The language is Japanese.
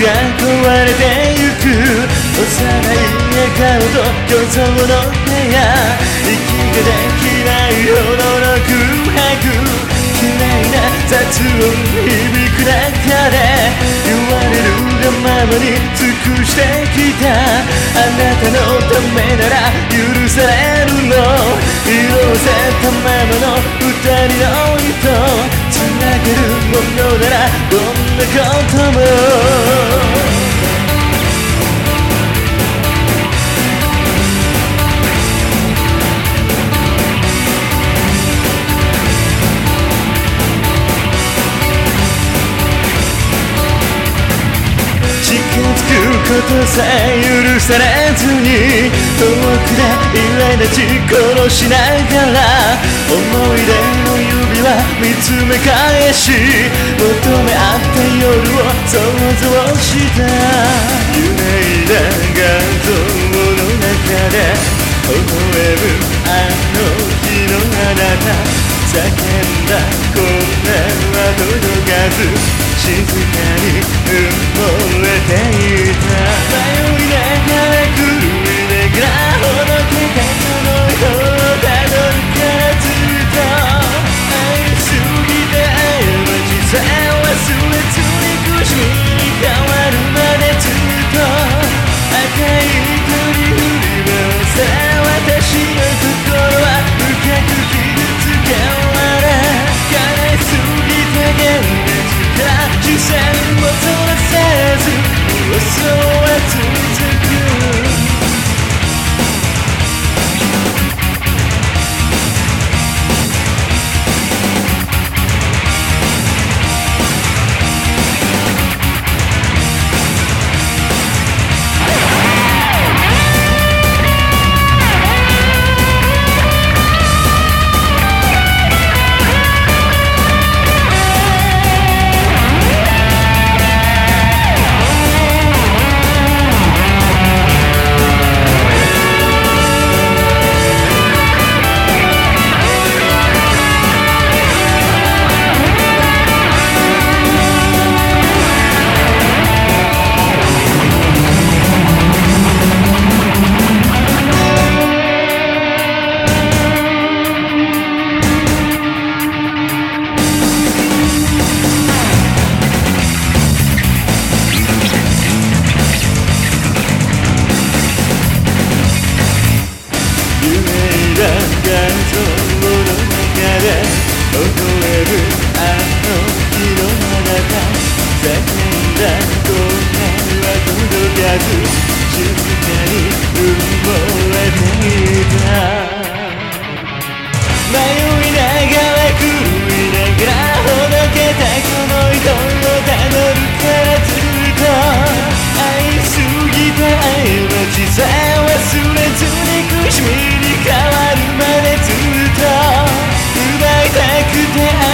が壊れてゆく幼い笑顔と虚像の部屋息ができないほどの空白嫌いな雑音響く中で言われるがままに尽くしてきたあなたのためなら許されるの色せたままの二人の糸つなげるものならどんなこともことさえ許されずに遠くで苛立ち殺しながら思い出の指は見つめ返し求め合った夜を想像した夢いだ画像の中で微笑むあの日のあなた叫んだこんなは届かず静かに埋もれていた Bye.